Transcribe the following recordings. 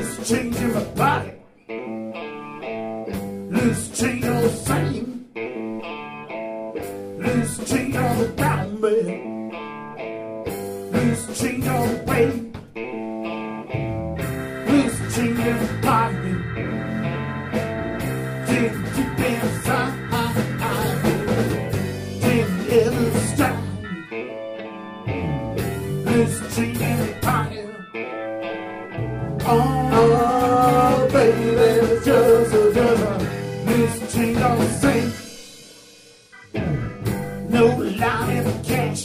Loose change pocket. Loose change all the same. Loose change all around me. Loose change all the way. Loose change my pocket. Didn't inside. Didn't ever stop. Loose change in my pocket. Oh,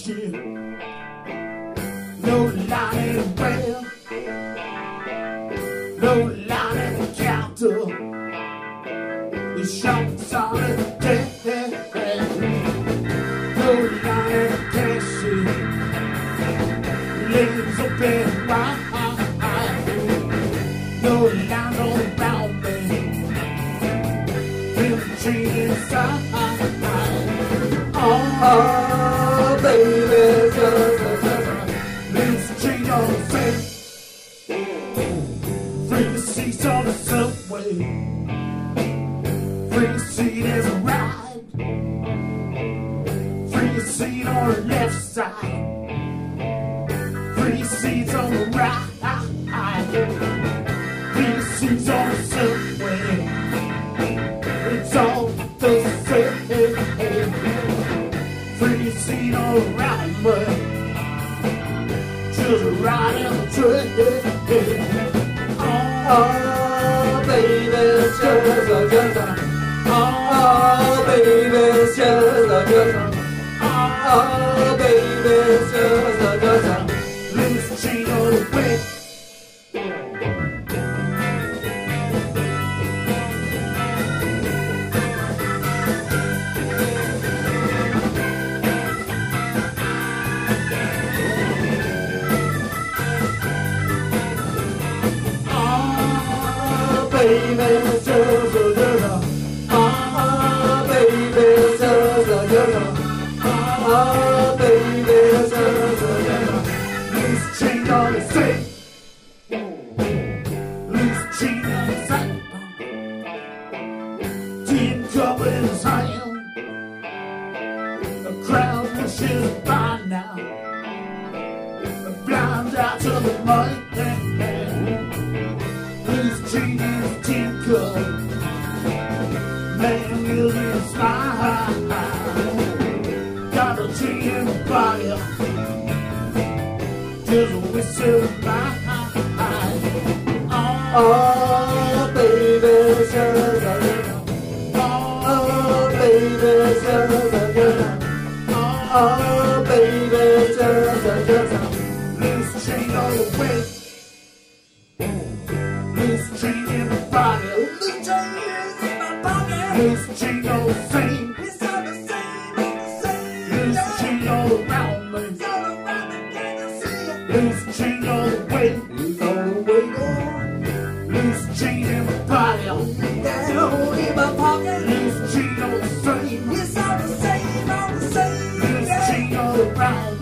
the. No the rail. No line in the counter. The shop's on the deck. No line in the cashier. Legs up and right. No all around me. The tree inside. Oh, the face. Free the seats on the subway. Free seat as a ride. Free seat on the left side. Free seats on the right. Oh, baby, it's just a, just a. Oh, baby, it's just a, just a. Oh, baby, it's just a, just a. Loose chain In his hand. The crowd pushes by now. The blind out to the money. Loose chain in his tin cup. Man, million smile. Got a tree in the fire. Just a whistle by. Oh, baby, it's Miss Chino sing. He's gonna sing, round me. He's gonna round me, in my pocket. Miss Chino sing. He's gonna sing, round.